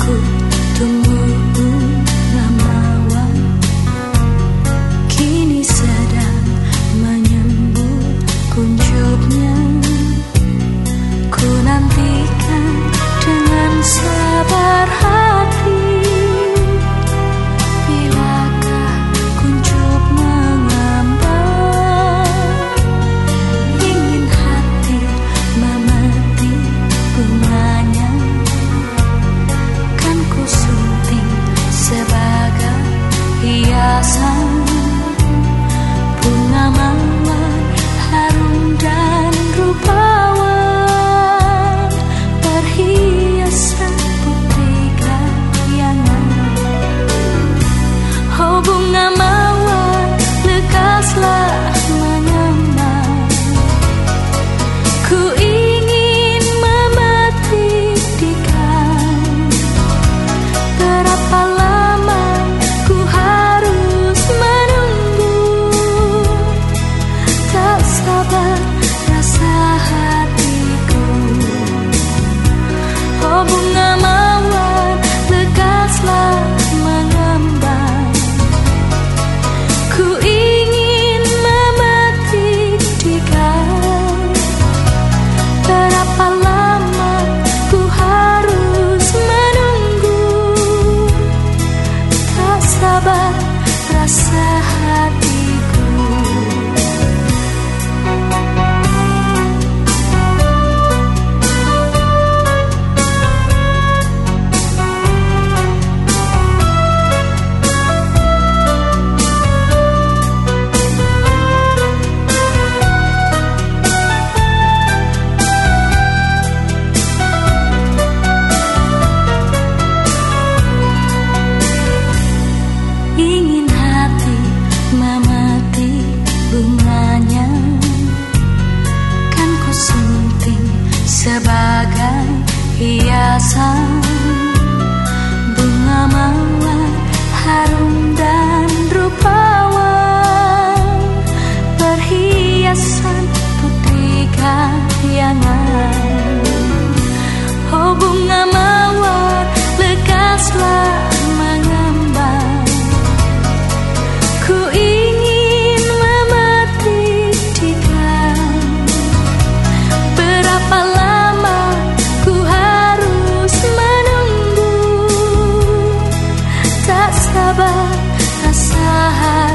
자꾸 눈. Sebagai hiasan. Bunga mawar harum sabar